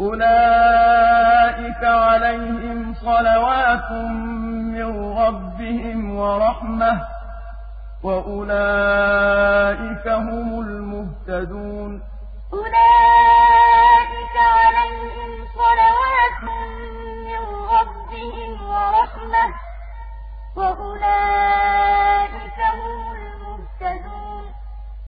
أُولَٰئِكَ عَلَيْهِمْ صَلَوَاتٌ مِّن رَّبِّهِمْ وَرَحْمَةٌ ۖ وَأُولَٰئِكَ هُمُ الْمُهْتَدُونَ أُولَٰئِكَ عَلَيْهِمْ صَلَوَاتٌ مِّن رَّبِّهِمْ وَرَحْمَةٌ وأولئك ۖ